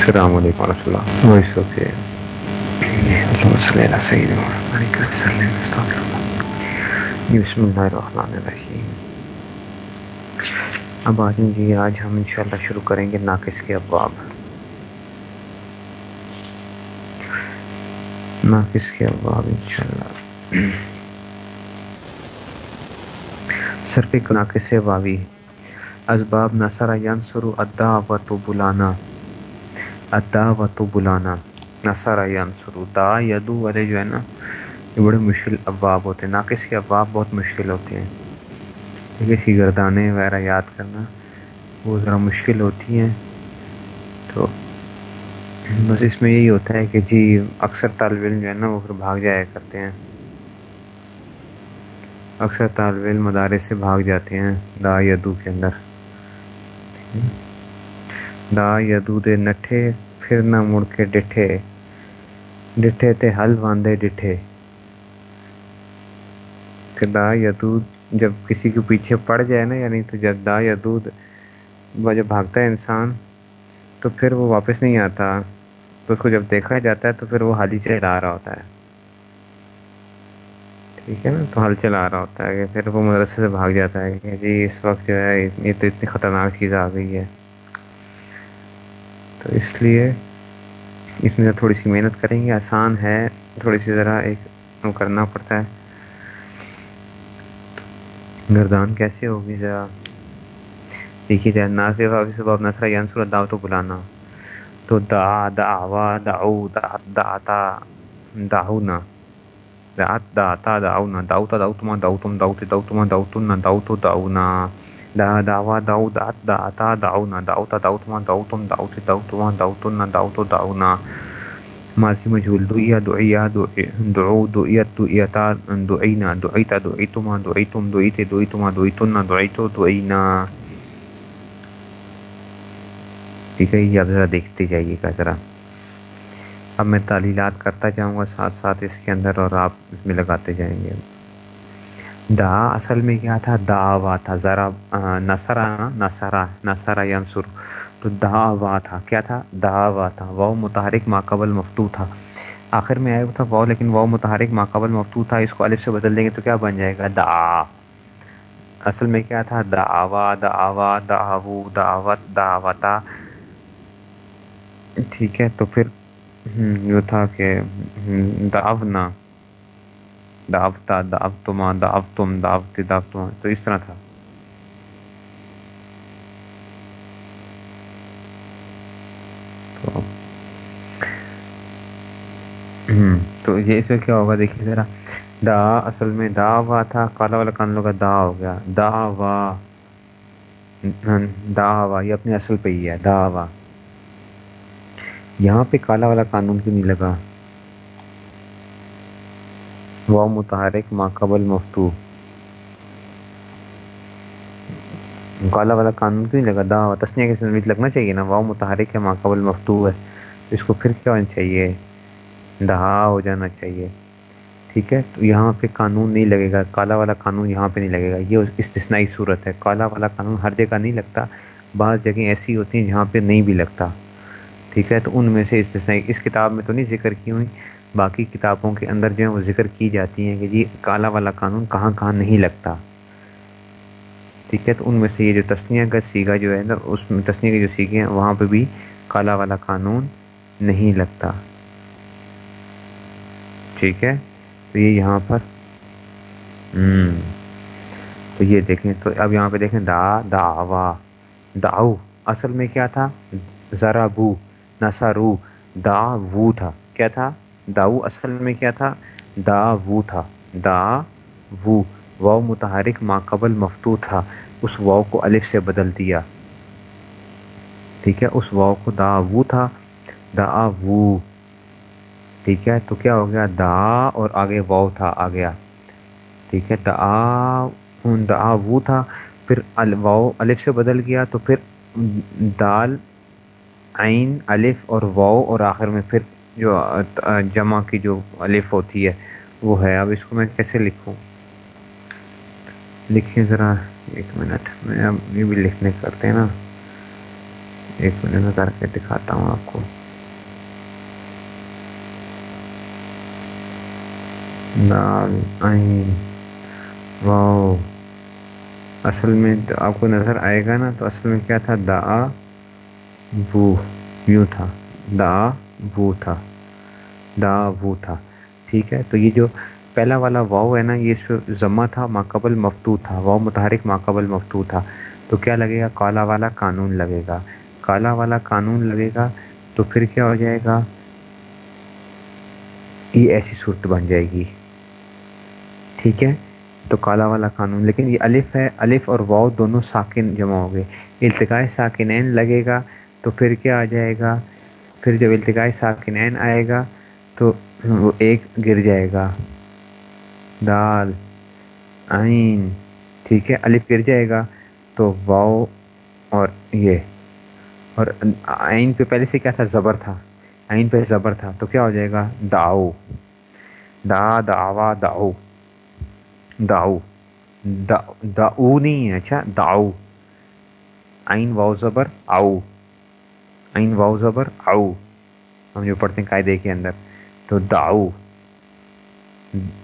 السلام علیکم ورحمۃ اللہ وائس اوکے بسم اللہ الرحمن الرحیم۔ اب آج جی آج ہم انشاءاللہ شروع کریں گے ناقص کے ابواب۔ ناقص کے ابواب انشاءاللہ۔ صرف ایک ناقص واوی اسباب نصر ینصر الدعوت بلانا الدعوت بلانا. نصر ینصر دا، یدو والے جو ہے نا، یہ بڑے مشکل ابواب ہوتے ہیں۔ ناقص کے ابواب بہت مشکل ہوتے ہیں۔ کسی گردانے وغیرہ یاد کرنا وہ ذرا مشکل ہوتی ہیں۔ تو بس اس میں یہی ہوتا ہے کہ جی اکثر طالب علم جو ہے نا، وہ پھر بھاگ جایا کرتے ہیں۔ اکثر طالب علم مدارس سے بھاگ جاتے ہیں، دا، یدو کے اندر۔ دا یدو دے نٹھے پھر نہ مڑ کے ڈٹھے ڈٹھے تے حل واندے ڈٹھے کہ دا یدو جب کسی کے پیچھے پڑ جائے نا یعنی تو جب دا یدود جب بھاگتا ہے انسان تو پھر وہ واپس نہیں آتا تو اس کو جب دیکھا جاتا ہے تو پھر وہ حال ہی چلا رہا ہوتا ہے ٹھیک ہے نا تو حل چلا رہا ہوتا ہے کہ پھر وہ مدرسے سے بھاگ جاتا ہے کہ جی اس وقت جو ہے یہ تو اتنی خطرناک چیز آ گئی ہے تو اس لیے اس میں تھوڑی سی محنت کریں گے آسان ہے تھوڑی سی ذرا ایک کرنا پڑتا ہے گردان کیسے ہوگی ذرا دیکھیے جائے ناصف سباب نسرا ینسر دعوت و بلانا تو دا دعوا دعو دا دعتا دعونا دعت دعتا دعونا دعوتا دعوتما دعوتم دعوت دعوتما دعوتنا دعوتو دعونا دا دعوا دعو دعت دعتا دعونا دعوتا دعوتما دعوتم دعوت دعوتما دعوتنا دعوتو دعونا ماضی مجهول دعیا دعیا دعو دعیت دعیتا دعینا دعیتا دعیتما دعیتم دعیت دعیتما دعیتنا دعیتو دعینا ٹھیک ہے یہ اب ذرا دیکھتے جائیے گا ذرا اب میں تعلیلات کرتا جاؤں گا ساتھ ساتھ اس کے اندر اور آپ اس میں لگاتے جائیں گے دا اصل میں کیا تھا؟ دا وا تھا۔ ذرا نسرا نسرا نسرا ینسر تو دا وا تھا۔ کیا تھا؟ دا وا تھا۔ وہ متحرک ماقبل مفتو تھا۔ آخر میں آیا تھا وہ لیکن وہ متحرک ماقبل مفتو تھا۔ اس کو الف سے بدل دیں گے تو کیا بن جائے گا؟ دا۔ اصل میں کیا تھا؟ دا وا، دا دا دعوت دعوتا ٹھیک ہے، تو پھر یہ تھا کہ دعونا دعوتا دعوتما دعوتم، دعوت دعوتما تو اس طرح تھا۔ تو یہ اس میں کیا ہوگا؟ دیکھیے ذرا۔ دا، اصل میں دا وا تھا، کالا والا کان لوگا دا ہو گیا۔ دا وا دا وا، یہ اپنے اصل پہ ہی ہے، دا وا۔ یہاں پہ کالا والا قانون کیوں نہیں لگا؟ وہ متحرک ماقبل مفتو کالا والا قانون کیوں نہیں لگا؟ دا تسنیا کے سمیت لگنا چاہیے نا۔ وہ متحرک ہے ماقبل مفتو ہے۔ اس کو پھر کیا ہونا چاہیے؟ دہا ہو جانا چاہیے۔ ٹھیک ہے؟ تو یہاں پہ قانون نہیں لگے گا۔ کالا والا قانون یہاں پہ نہیں لگے گا۔ یہ استثنائی صورت ہے۔ کالا والا قانون ہر جگہ نہیں لگتا۔ بعض جگہیں ایسی ہوتی ہیں جہاں پہ نہیں بھی لگتا۔ ٹھیک ہے؟ تو ان میں سے استثنائی، اس کتاب میں تو نہیں ذکر کی ہوئی۔ باقی کتابوں کے اندر جو ہے وہ ذکر کی جاتی ہیں کہ جی کالا والا قانون کہاں کہاں نہیں لگتا۔ ٹھیک ہے، تو ان میں سے یہ جو تسنیہ کا سیگا جو ہے نا، اس میں تسنیہ کے جو سیگے ہیں، وہاں پہ بھی کالا والا قانون نہیں لگتا۔ ٹھیک ہے، تو یہ یہاں پر۔ تو یہ دیکھیں، تو اب یہاں پہ دیکھیں، دا داوا داؤ اصل میں کیا تھا؟ ذرا بو نسارو دا وو تھا۔ کیا تھا؟ داؤ اصل میں کیا تھا؟ دا وو تھا۔ دا وو۔ واؤ متحرک ماقبل مفتو تھا۔ اس واؤ کو الف سے بدل دیا۔ ٹھیک ہے، اس واؤ کو دا وو تھا۔ دا وو۔ ٹھیک ہے، تو کیا ہو گیا؟ دا اور آگے واؤ تھا، آ گیا۔ ٹھیک ہے، دا دا وو تھا۔ پھر واؤ الف سے بدل گیا، تو پھر دال، عین، الف اور واؤ اور آخر میں پھر جو جمع کی جو الف ہوتی ہے، وہ ہے۔ اب اس کو میں کیسے لکھوں؟ لکھیں ذرا۔ ایک منٹ۔ میں اب یہ بھی لکھنے کرتے ہیں نا۔ ایک منٹ میں کر کے دکھاتا ہوں آپ کو۔ دال واؤ اصل میں آپ کو نظر آئے گا نا، تو اصل میں کیا تھا؟ دا بو۔ یوں تھا۔ دا بو تھا۔ دا بو تھا۔ ٹھیک ہے؟ تو یہ جو پہلا والا واؤ ہے نا، یہ اس پہ ضمہ تھا ماقبل مفتو تھا۔ واؤ متحرک ماقبل مفتو تھا۔ تو کیا لگے گا؟ کالا والا قانون لگے گا۔ کالا والا قانون لگے گا تو پھر کیا ہو جائے گا؟ یہ ایسی صورت بن جائے گی۔ ٹھیک ہے؟ تو کالا والا قانون، لیکن یہ الف ہے۔ الف اور واؤ دونوں ساکن جمع ہو گئے۔ التقاء ساکنین لگے گا تو پھر کیا آ جائے گا؟ پھر جب التقاء ساکنین آئے گا تو وہ ایک گر جائے گا۔ دال، آئین، ٹھیک ہے، الف گر جائے گا۔ تو واؤ اور یہ۔ اور آئین پہ پہلے سے کیا تھا؟ زبر تھا۔ آئین پہ زبر تھا۔ تو کیا ہو جائے گا؟ داؤ۔ دا داوا داؤ۔ داؤ۔ داؤ نہیں ہے۔ اچھا داؤ۔ آئین واؤ زبر، آؤ۔ آئین واؤ زبر، آؤ۔ ہم جو پڑھتے ہیں قاعدے کے اندر۔ تو داؤ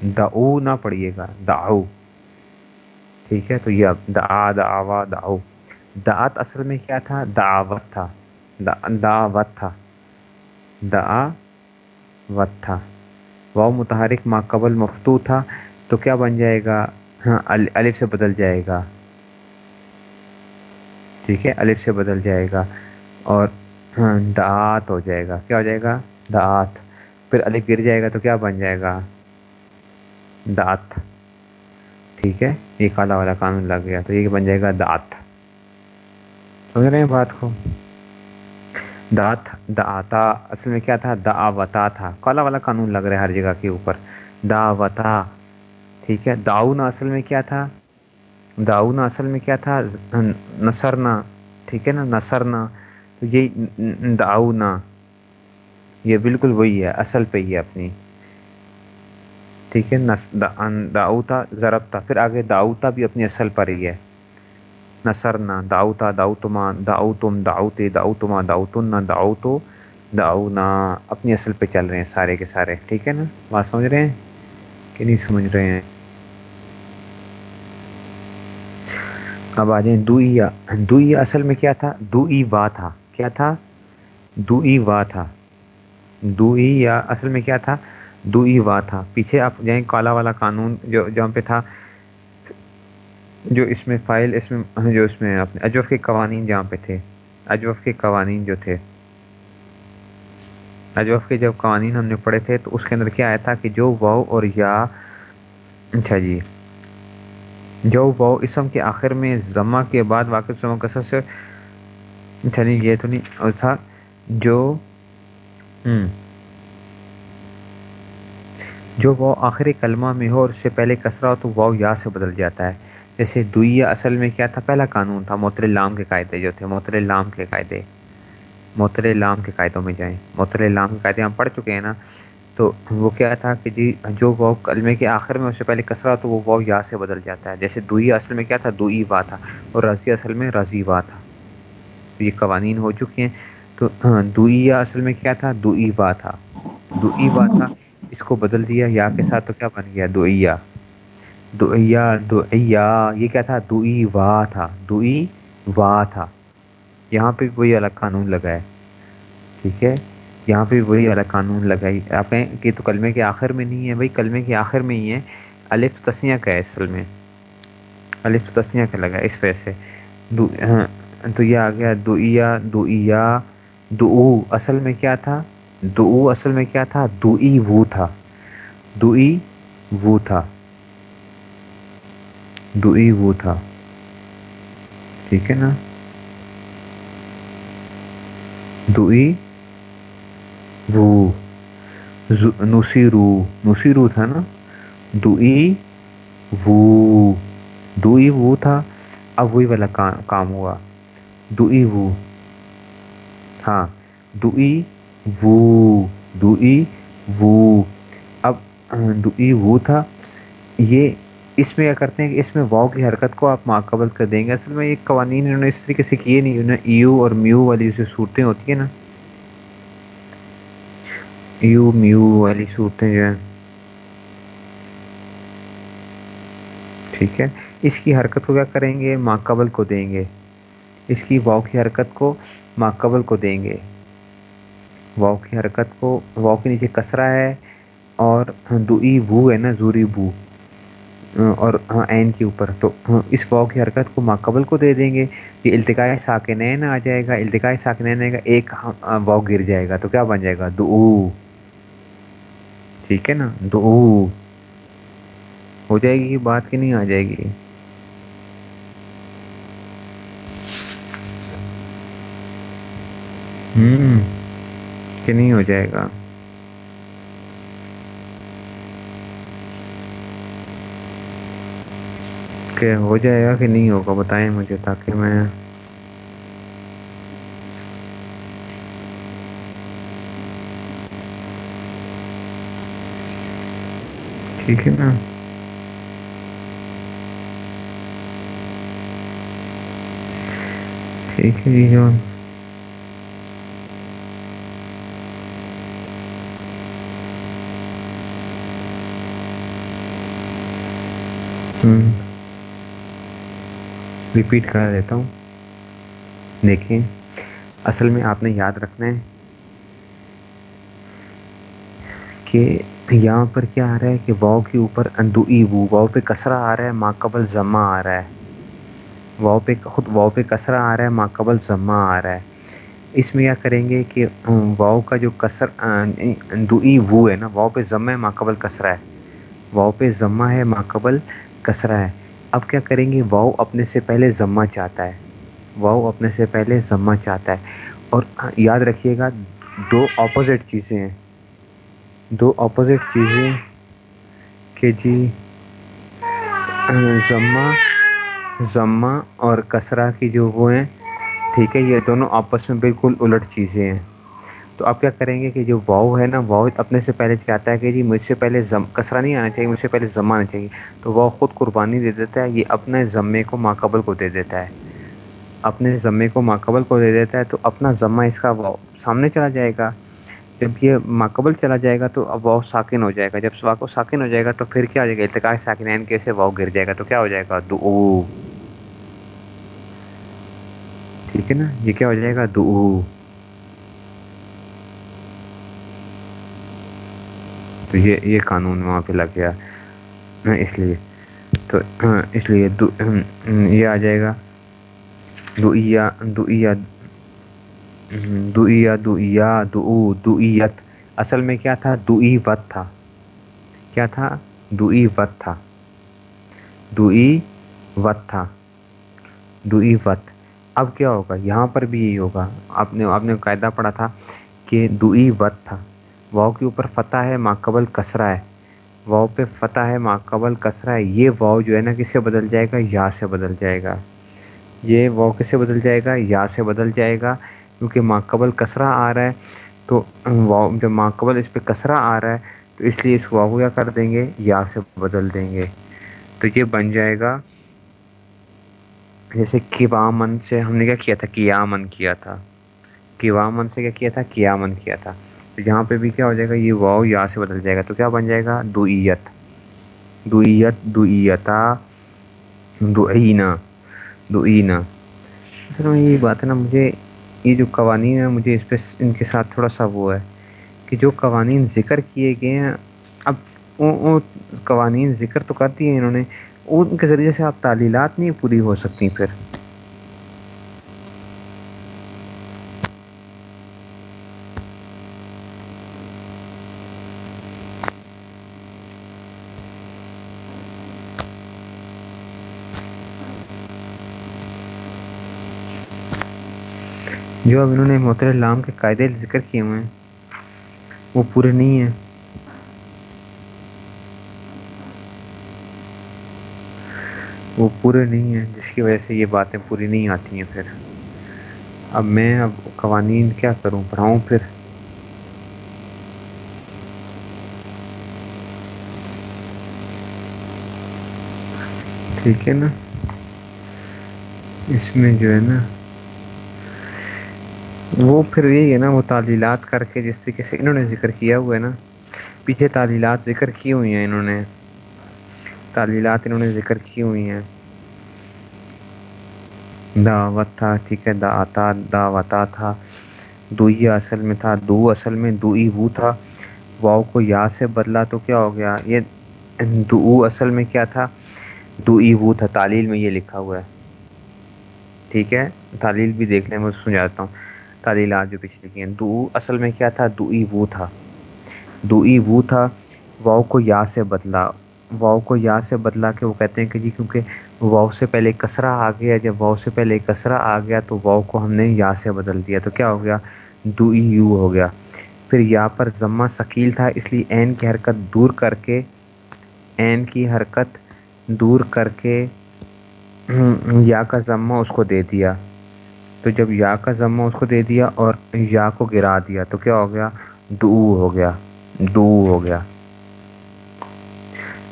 داؤ نہ پڑھیے گا داؤ ٹھیک ہے، تو یہ دا داوا داؤ دعت اصل میں کیا تھا؟ دعوت تھا۔ دعوت تھا۔ دعوت تھا۔ واؤ متحرک ما قبل مفتو تھا، تو کیا بن جائے گا؟ ہاں الف سے بدل جائے گا۔ ٹھیک ہے، الف سے بدل جائے گا۔ اور ہاں دعات ہو جائے گا۔ کیا ہو جائے گا؟ دعات پھر الف گر جائے گا تو کیا بن جائے گا؟ دات ٹھیک ہے؟ یہ کالا والا قانون لگ گیا تو یہ بن جائے گا دات سمجھ رہے ہیں بات کو؟ دات دعتا، اصل میں کیا تھا؟ دعوتا تھا۔ کالا والا قانون لگ رہا ہے ہر جگہ کے اوپر۔ دعوتا۔ ٹھیک ہے؟ داؤنا اصل میں کیا تھا؟ داؤنا اصل میں کیا تھا؟ نصرنا۔ ٹھیک ہے نا؟ نصرنا۔ تو یہ داؤنا یہ بالکل وہی ہے، اصل پہ ہی ہے اپنی۔ ٹھیک ہے داؤتا ضرب تھا پھر آگے داؤتا بھی اپنی اصل پر ہی ہے۔ نصرنا، داؤتا، داؤتما، داؤتم، داؤتے، داؤتما داؤتن داؤتو، داؤنا، اپنی اصل پہ چل رہے ہیں سارے کے سارے۔ ٹھیک ہے نا؟ بات سمجھ رہے ہیں؟ کہ نہیں سمجھ رہے ہیں؟ اب آ جائیں دویا دویا اصل میں کیا تھا؟ دو ای وا تھا۔ کیا تھا؟ دو ای وا تھا۔ دو ای یا اصل میں کیا تھا؟ دو ای وا تھا۔ پیچھے آپ جائیں کالا والا قانون جو جہاں پہ تھا، جو اس میں فائل، اس میں جو اس میں اپنے اجوف کے قوانین جہاں پہ تھے۔ اجوف کے قوانین جو تھے۔ اجوف کے جب قوانین ہم نے پڑھے تھے تو اس کے اندر کیا آیا تھا کہ جو واؤ اور یا اچھا جی جو واؤ اسم کے آخر میں ضمہ کے بعد واقف ضمہ کثر سے اچھا نہیں یہ تو نہیں تھا جو جو واؤ آخری کلمہ میں ہو اور اس سے پہلے کسرا ہو تو واؤ یا سے بدل جاتا ہے۔ جیسے دویا اصل میں کیا تھا؟ پہلا قانون تھا موتر لام کے قاعدے جو تھے موتر لام کے قاعدے۔ موتر لام کے قاعدوں میں جائیں۔ موتر لام کے قاعدے ہم پڑھ چکے ہیں نا۔ تو وہ کیا تھا کہ جی جو واؤ کلمے کے آخر میں اس سے پہلے کسرا تو وہ واؤ یا سے بدل جاتا ہے۔ جیسے دویا اصل میں کیا تھا؟ دو ای وا تھا۔ اور رضی اصل میں رضی وا تھا۔ تو یہ قوانین ہو چکے ہیں۔ تو ہاں دویا اصل میں کیا تھا؟ دو ای وا تھا۔ دو ای وا تھا اس کو بدل دیا یا کے ساتھ تو کیا بن گیا؟ دویا دعیا دعیا یہ کیا تھا؟ دعی وا تھا۔ دعی وا تھا۔ یہاں پہ وہی الگ قانون لگا ہے۔ ٹھیک ہے؟ یہاں پہ وہی الگ قانون لگائی آپ کہیں کہ تو کلمے کے آخر میں نہیں ہے بھائی کلمے کے آخر میں ہی ہے۔ الف تسنیہ کا ہے اصل میں۔ الف تسنیہ کا لگا ہے اس وجہ سے۔ ہاں، تو یہ آ گیا۔ دعیا دعیا دعو اصل میں کیا تھا؟ دعو اصل میں کیا تھا؟ دعی وو تھا۔ دعی وو تھا۔ دعی وہ تھا۔ ٹھیک ہے نا؟ دعی وہ۔ نصیرو۔ نصیرو تھا نا؟ دعی وہ۔ دعی وہ تھا۔ اب وہی والا کام ہوا۔ دعی وہ۔ ہاں دعی وہ دعی وہ اب دعی وہ تھا۔ یہ اس میں کیا کرتے ہیں کہ اس میں واؤ کی حرکت کو آپ ماقبل کر دیں گے۔ اصل میں یہ قوانین انہوں نے اس طریقے سے کیے نہیں انہیں ایو اور میو والی جو صورتیں ہوتی ہیں نا۔ یو میو والی صورتیں جو ہیں۔ ٹھیک ہے۔ اس کی حرکت کو کیا کریں گے؟ ماقبل کو دیں گے۔ اس کی واؤ کی حرکت کو ماقبل کو دیں گے۔ واؤ کی حرکت کو واؤ کے نیچے کسرا ہے اور دئی بو ہے نا، زوری بو۔ اور ہاں عین کے اوپر۔ تو اس واؤ کی حرکت کو ماقبل کو دے دیں گے۔ یہ التقاء ساکنین آ جائے گا۔ التقاء ساکنین آئے گا۔ ایک واؤ گر جائے گا۔ تو کیا بن جائے گا؟ دو ٹھیک ہے نا؟ دو ہو جائے گی بات کی نہیں آ جائے گی۔ ہوں، کہ نہیں ہو جائے گا۔ کہ ہو جائے گا کہ نہیں ہوگا، بتائیں مجھے تاکہ میں ٹھیک ہے نا۔ ٹھیک ہے جی جان ریپیٹ کرا دیتا ہوں۔ دیکھیں، اصل میں آپ نے یاد رکھنا ہے کہ یہاں پر کیا آ رہا ہے کہ واؤ کے اوپر اندوئی وو، واؤ پہ کسرا آ رہا ہے ماں قبل ضمہ آ رہا ہے۔ واؤ پہ، خود واؤ پہ کسرا آ رہا ہے ماں قبل ضمہ آ رہا ہے۔ اس میں کیا کریں گے کہ واؤ کا جو کسر اندوئی وو ہے نا، واؤ پہ ضمہ ہے ماں قبل کسرا ہے۔ واؤ پہ ضمہ ہے ماں قبل کسرا ہے۔ اب کیا کریں گے؟ واؤ اپنے سے پہلے ضمہ چاہتا ہے۔ واؤ اپنے سے پہلے ضمہ چاہتا ہے۔ اور یاد رکھیے گا، دو اپوزٹ چیزیں ہیں۔ دو اپوزٹ چیزیں کہ جی ضمہ ضمہ اور کسرا کی جو وہ ہیں، ٹھیک ہے، یہ دونوں آپس میں بالکل الٹ چیزیں ہیں۔ تو آپ کیا کریں گے کہ جو واؤ ہے نا واؤ اپنے سے پہلے چاہتا ہے کہ جی مجھ سے پہلے کسرا نہیں آنا چاہیے، مجھ سے پہلے ضمہ آنا چاہیے۔ تو وہ خود قربانی دے دیتا ہے، یہ اپنے ضمے کو ماقبل کو دے دیتا ہے۔ اپنے ضمے کو ماقبل کو دے دیتا ہے، تو اپنا ضمہ اس کا واؤ سامنے چلا جائے گا۔ جب یہ ماقبل چلا جائے گا تو اب واؤ ساکن ہو جائے گا۔ جب واؤ ساکن ہو جائے گا تو پھر کیا ہو جائے گا؟ ارتقاء ساکنین کیسے واؤ گر جائے گا، تو کیا ہو جائے گا؟ دو ٹھیک ہے نا؟ یہ کیا ہو جائے گا؟ دو تو یہ یہ قانون وہاں پہ لگ گیا۔ ہاں، اس لیے۔ تو ہاں، اس لیے یہ آ جائے گا۔ دعیا دعیا دعیا دعیا دعو دعیت اصل میں کیا تھا؟ دعی وت تھا۔ کیا تھا؟ دعی وت تھا۔ دعی وت تھا۔ دعی وت۔ اب کیا ہوگا؟ یہاں پر بھی یہی ہوگا۔ آپ نے آپ نے قاعدہ پڑھا تھا کہ دعی وت تھا۔ واؤ کے اوپر فتح ہے ماقبل کسرا ہے۔ واؤ پہ فتح ہے ماقبل کسرا ہے۔ یہ واؤ جو ہے نا، کس سے بدل جائے گا؟ یا سے بدل جائے گا۔ یہ واؤ کس سے بدل جائے گا؟ یا سے بدل جائے گا۔ کیونکہ ماقبل کسرا آ رہا ہے، تو واؤ جب ماقبل اس پہ کسرا آ رہا ہے، تو اس لیے اس واؤ کیا کر دیں گے؟ یا سے بدل دیں گے۔ تو یہ بن جائے گا۔ جیسے کیوامن سے ہم نے کیا کیا تھا؟ کیامن کیا تھا۔ کیوامن سے کیا کیا تھا؟ کیامن کیا تھا۔ یہاں پہ بھی کیا ہو جائے گا؟ یہ واؤ یا سے بدل جائے گا، تو کیا بن جائے گا؟ دوئیت۔ دوئیت، دوئیتا دعینا دعینا اصل میں یہی بات ہے نا، مجھے یہ جو قوانین ہیں، مجھے اس پہ ان کے ساتھ تھوڑا سا وہ ہے کہ جو قوانین ذکر کیے گئے ہیں، اب وہ قوانین ذکر تو کرتی ہیں انہوں نے، ان کے ذریعے سے آپ تعلیلات نہیں پوری ہو سکتی پھر۔ جو اب انہوں نے محتر لام کے قاعدے ذکر کیے ہوئے ہیں، وہ پورے نہیں ہیں۔ وہ پورے نہیں ہیں، جس کی وجہ سے یہ باتیں پوری نہیں آتی ہیں پھر۔ اب میں اب قوانین کیا کروں، پڑھاؤں پھر۔ ٹھیک ہے نا؟ اس میں جو ہے نا وہ پھر یہی ہے نا، وہ تعلیلات کر کے جس طریقے سے انہوں نے ذکر کیا ہوا ہے نا، پیچھے تعلیلات ذکر کی ہوئی ہیں انہوں نے۔ تعلیلات انہوں نے ذکر کی ہوئی ہیں۔ دعوت تھا، ٹھیک ہے دعتا دعوتا تھا۔ دوئی اصل میں تھا، دو اصل میں دوئی وہ تھا۔ واؤ کو یا سے بدلا تو کیا ہو گیا؟ یہ دو اصل میں کیا تھا؟ دوئی وہ تھا۔ تعلیل میں یہ لکھا ہوا ہے۔ ٹھیک ہے، تعلیل بھی دیکھ لیں میں سمجھاتا ہوں۔ تعلیلات جو پیچھے لکھی ہیں۔ دو اصل میں کیا تھا؟ دوئی وہ تھا۔ دوئی وہ تھا۔ واؤ کو یا سے بدلا۔ واؤ کو یا سے بدلا کے وہ کہتے ہیں کہ جی کیونکہ واؤ سے پہلے کسرا آ گیا، جب واؤ سے پہلے کسرا آ گیا تو واؤ کو ہم نے یا سے بدل دیا۔ تو کیا ہو گیا؟ دو ای یو ہو گیا۔ پھر یا پر ضمہ ثقیل تھا، اس لیے این کی حرکت دور کر کے، این کی حرکت دور کر کے یا کا ضمہ اس کو دے دیا۔ تو جب یا کا ضمہ اس کو دے دیا اور یا کو گرا دیا تو کیا ہو گیا؟ دو ہو گیا، دو ہو گیا۔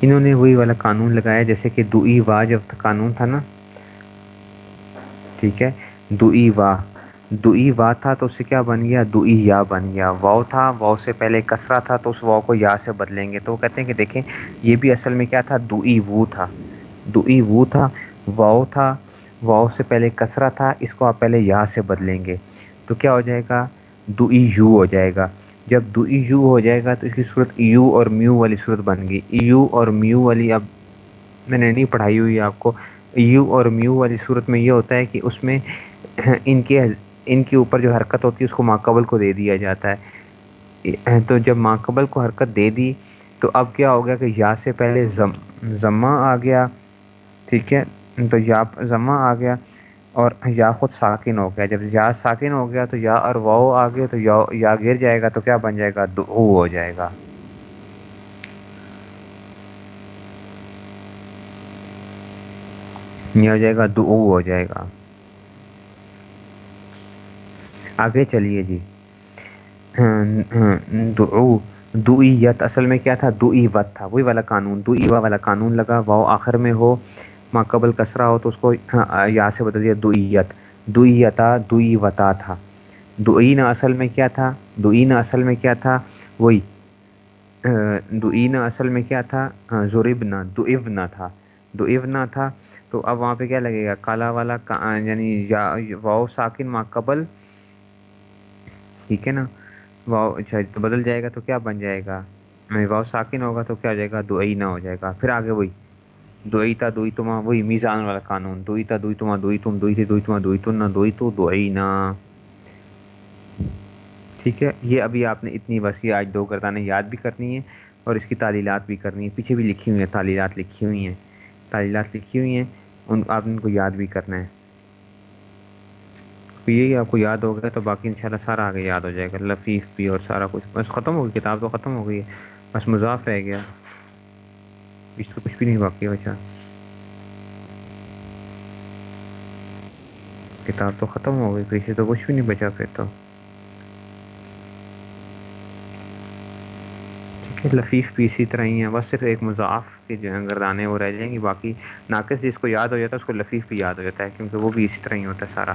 انہوں نے وہی والا قانون لگایا جیسے کہ دو ای وا جب قانون تھا نا۔ ٹھیک ہے، دو ای وا۔ دو ای وا تھا تو اس سے کیا بن گیا؟ دو ای یا بن گیا۔ واؤ تھا، واؤ سے پہلے کسرا تھا تو اس واؤ کو یا سے بدلیں گے۔ تو وہ کہتے ہیں کہ دیکھیں، یہ بھی اصل میں کیا تھا؟ دو ای وو تھا۔ دو ای وو تھا، واؤ تھا واؤ سے پہلے کسرا تھا، اس کو آپ پہلے یا سے بدلیں گے۔ تو کیا ہو جائے گا؟ دو ای یو ہو جائے گا۔ جب دو ای یو ہو جائے گا تو اس کی صورت یو اور میو والی صورت بن گئی۔ یو اور میو والی، اب میں نے نہیں پڑھائی ہوئی آپ کو۔ یو اور میو والی صورت میں یہ ہوتا ہے کہ اس میں ان کے ان کے اوپر جو حرکت ہوتی ہے، اس کو ماقبل کو دے دیا جاتا ہے۔ تو جب ماقبل کو حرکت دے دی، تو اب کیا ہو گیا کہ یا سے پہلے ضمہ آ گیا۔ ٹھیک ہے؟ تو یا ضمہ آ گیا اور یا خود ساکن ہو گیا۔ جب یا ساکن ہو گیا تو یا اور واؤ آ گیا تو یا گر جائے گا تو کیا بن جائے گا؟ دو ہو جائے گا۔ یہ ہو جائے گا دو ہو جائے گا۔ آگے چلیے جی۔ دعو دعیت اصل میں کیا تھا؟ دعی وت تھا۔ وہی والا قانون دعی والا قانون لگا۔ واؤ آخر میں ہو۔ ماں قبل کسرا ہو تو اس کو ہاں، یا سے بدل دیا دعیت دعیتا دعی وتا تھا۔ دعین اصل میں کیا تھا؟ دعین اصل میں کیا تھا؟ وہی دعین اصل میں کیا تھا؟ ہاں، ضربنا دعبنا تھا۔ دعبنا تھا، تو اب وہاں پہ کیا لگے گا؟ کالا والا یعنی واؤ ساکن ماں قبل۔ ٹھیک ہے نا؟ واؤ اچھا بدل جائے گا تو کیا بن جائے گا؟ واؤ ساکن ہوگا تو کیا ہو جائے گا؟ دعئی ہو جائے گا۔ پھر آگے وہی۔ دوئی تا دوئی تما وہی میزان والا قانون، دوئی تا دوئی تما دوئی تم، دوئی تھی دوئی تما دوئی تم نہ دوئی تو دوئی نہ ٹھیک ہے، یہ ابھی آپ نے اتنی بس آج دو گردانیں یاد بھی کرنی ہے اور اس کی تعلیلات بھی کرنی ہے۔ پیچھے بھی لکھی ہوئی ہیں، تعلیلات لکھی ہوئی ہیں۔ تعلیلات لکھی ہوئی ہیں، ان آپ نے ان کو یاد بھی کرنا ہے۔ تو یہی آپ کو یاد ہو گیا تو باقی انشاءاللہ سارا آگے یاد ہو جائے گا۔ لفیف بھی اور سارا کچھ، بس ختم ہو گئی، کتاب تو ختم ہو گئی ہے، بس مضاف رہ گیا۔ اس تو کچھ بھی نہیں باقی بچا کتاب تو ختم ہو گئی پیچھے تو کچھ بھی نہیں بچا پھر تو ٹھیک ہے لفیف بھی اسی طرح ہی ہیں بس صرف ایک مضاف کے جو ہیں گردانے وہ رہ جائیں گی باقی ناقص جس کو یاد ہو جاتا ہے اس کو لفیف بھی یاد ہو جاتا ہے کیونکہ وہ بھی اسی طرح ہی ہوتا ہے سارا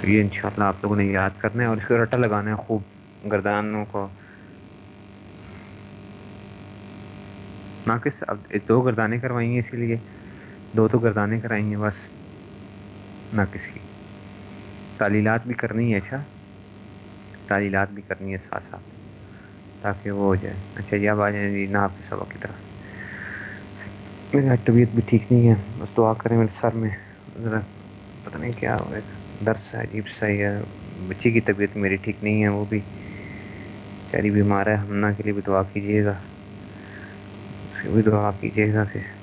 تو یہ انشاءاللہ آپ لوگوں نے یاد کرنا ہے اور اس کو رٹا لگانا ہے خوب گردانوں کو۔ ناقص، اب دو گردانے کروائی ہیں اسی لیے دو تو گردانے کرائی ہیں بس ناقص کی۔ تعلیلات بھی کرنی ہے اچھا۔ تعلیلات بھی کرنی ہے ساتھ ساتھ، تاکہ وہ ہو جائے۔ اچھا یہ آ جائیں جی نہ آپ کے سبق کی طرف۔ میری طبیعت بھی ٹھیک نہیں ہے، بس دعا کریں میرے سر میں۔ ذرا پتہ نہیں کیا درد ہے، عجیب سا ہی ہے۔ بچی کی طبیعت میری ٹھیک نہیں ہے، وہ بھی۔ بیچاری بیمار ہے ہمنا کے لیے بھی دعا کیجیے گا۔ اس کی بھی دعا کیجیے گا پھر۔